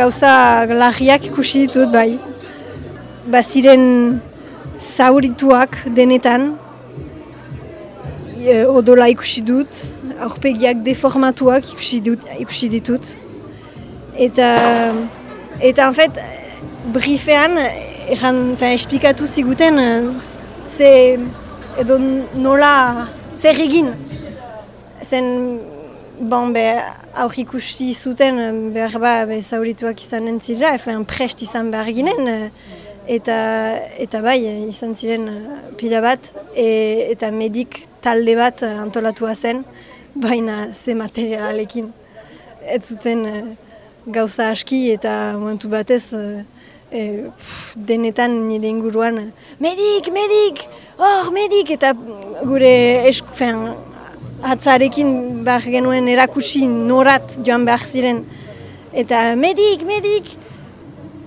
Gauza lagiak ikusi ditut bai. Baziren zaurituak denetan. E, odola ikusi dut. Aurpegiak deformatuak ikusi, dut, ikusi ditut. Eta, eta en fait, brifean, egan, fin, esplikatu ziguten, ze, edo nola, zer egin. Zen, bon, be, aurri ikusi zuten, behar ba, be, zaurituak izan entzira, efen prest izan behar ginen, eta, eta bai, izan ziren pila bat, e, eta medik talde bat antolatua zen, baina ze materialekin. Ez zuten gauza aski eta momentu batez e, denetan nire inguruan medik, medik, hor, medik, eta gure esku, fean, atzarekin behar genuen erakutsi norat joan behar ziren. Eta medik, medik,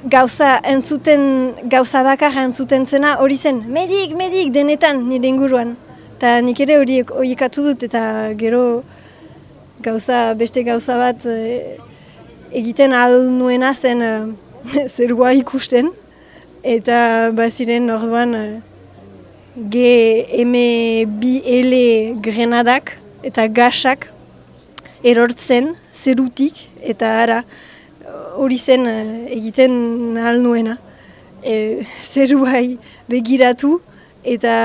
gauza entzuten, gauza bakar entzuten zena hori zen, medik, medik, denetan nire inguruan. Eta nik ere horiek horiekatu dut eta gero gauza, beste gauza bat e, egiten ahal nuena zen e, zerua ikusten. Eta baziren orduan e, G, M, B, grenadak eta gasak erortzen zerutik eta ara hori zen egiten ahal nuena. E, zeruai begiratu eta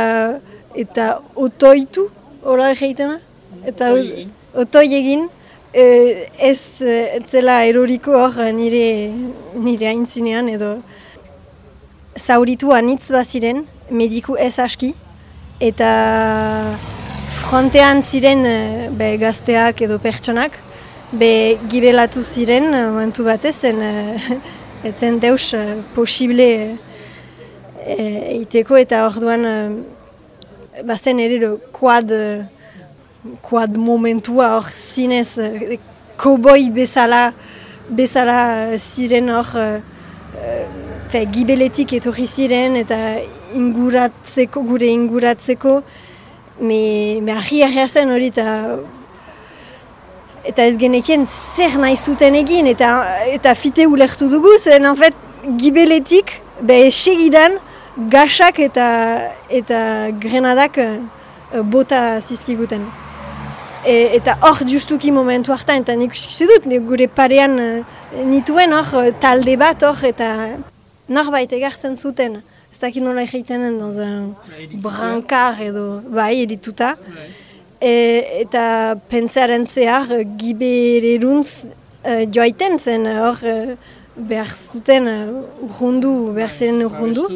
eta otoitu, hola egiten da? Eta otoi egin, e, ez, ez zela eroriko hor nire, nire aintzinean edo zauritu anitz baziren, mediku ez aski, eta frontean ziren be, gazteak edo pertsonak, be gibelatu ziren, momentu batez, ez zen deus posible eiteko eta orduan bazen ere kuad, kuad momentua hor zinez koboi bezala, bezala ziren hor uh, gibeletik etorri ziren eta inguratzeko, gure inguratzeko me, me ahi zen hori eta eta ez genekien zer nahi zuten egin eta, eta fite ulertu dugu zen en fait, gibeletik be segidan gasak eta eta grenadak uh, bota zizkiguten. E, eta hor justuki momentu hartan, eta nik uskisi dut, gure parean uh, nituen hor talde bat hor, eta norbait egartzen zuten. Dakit nola egiten den, bai, brankar edo, bai, edituta. E, eta pentsaren zehar, gibereruntz uh, joaiten zen hor, behar zuten uh, urrundu, behar ziren urrundu,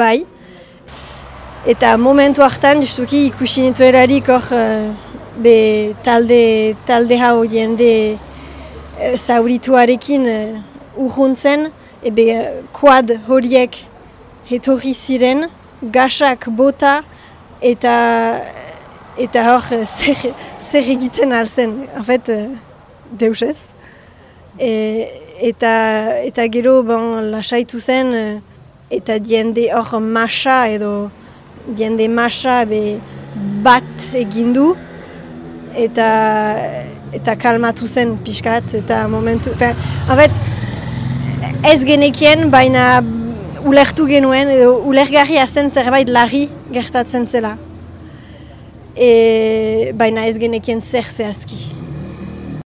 bai. Eta momentu hartan, justuki ikusi nitu erarik hor, uh, be talde, talde hau jende uh, zaurituarekin uh, urruntzen, ebe uh, kuad horiek etorri ziren, gasak bota, eta eta hor zer, zer egiten alzen, en fait, uh, deus ez. E, eta, eta gero bon, lasaitu zen eh, eta diende hor masa edo diende masa be bat egindu eta eta kalmatu zen pixkat eta momentu fe, abet, ez genekien baina ulertu genuen edo ulergarri zen zerbait larri gertatzen zela. E, baina ez genekien zer zehazki